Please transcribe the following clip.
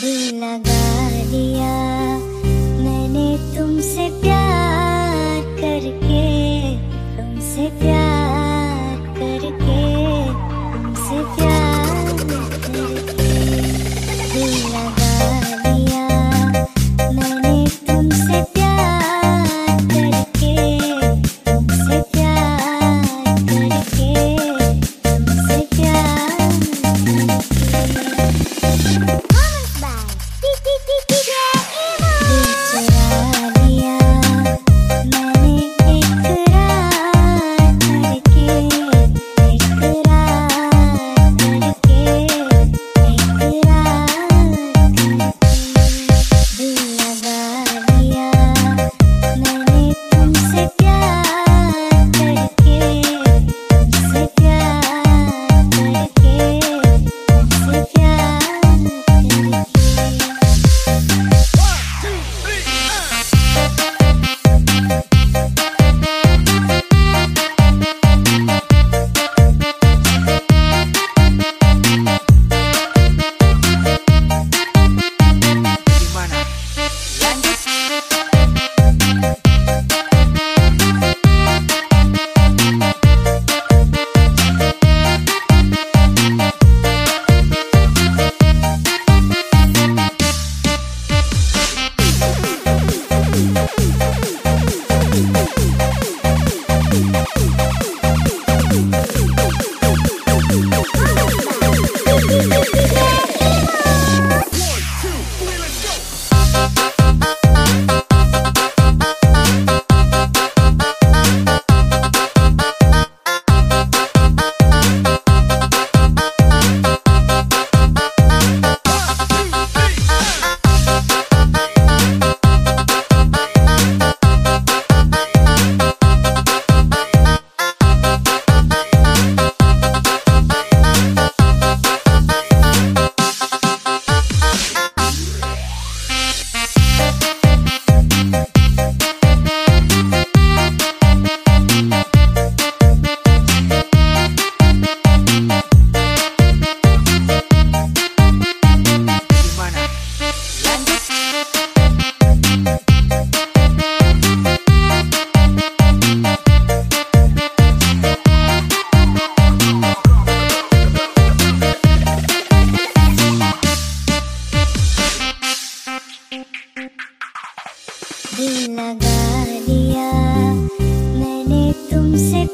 दिल लगा लिया मैंने तुमसे प्यार करके, तुमसे प्यार करके, तुमसे प्यार दिल लगा लिया मैंने तुमसे प्यार करके, तुमसे प्यार करके दिल लगा लिया। मैंने तुमसे